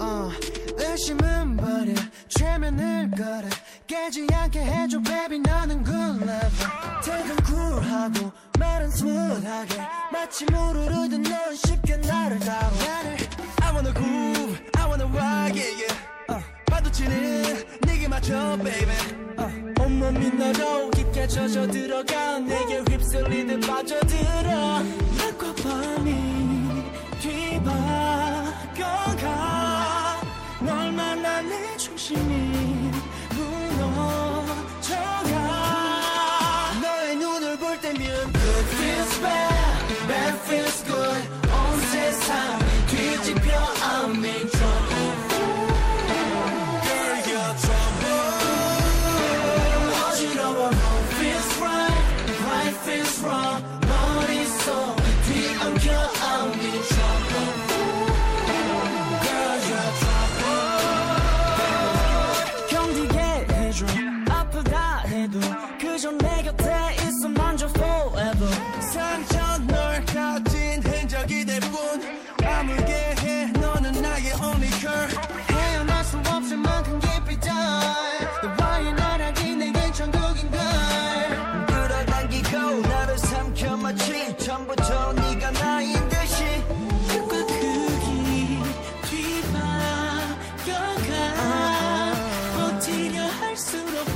아, 의심은 버려. 최면을 걸어. 깨지 않게 해줘 baby 너는 good 태극 후 라고 말은 스무하게. 마치 물을 흐르던 넌 쉽게 나를 가로. 나를 I wanna go, I wanna rock it yeah. 치는 어, 네게 맞춰 baby. uh. 온몸이 깊게 젖어 들어가 내게 휩쓸리듯 빠져들어. 널 만나 내 중심이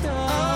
Oh.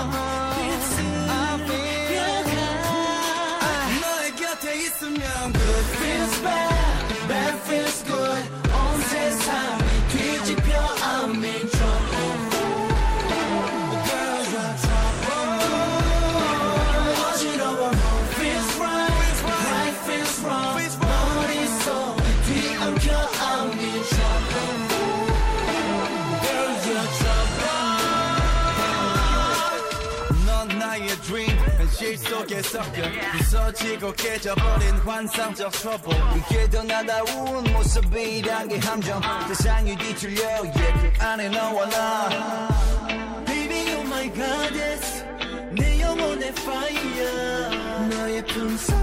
실속에 섞여 부서지고 깨져버린 환상적 트러블 함께 떠나다 우운 모습이란 게 함정 세상이 뒤틀려 yeah, 그 안에 너와 나 Baby oh my goddess 내 영혼의 fire 너의 품속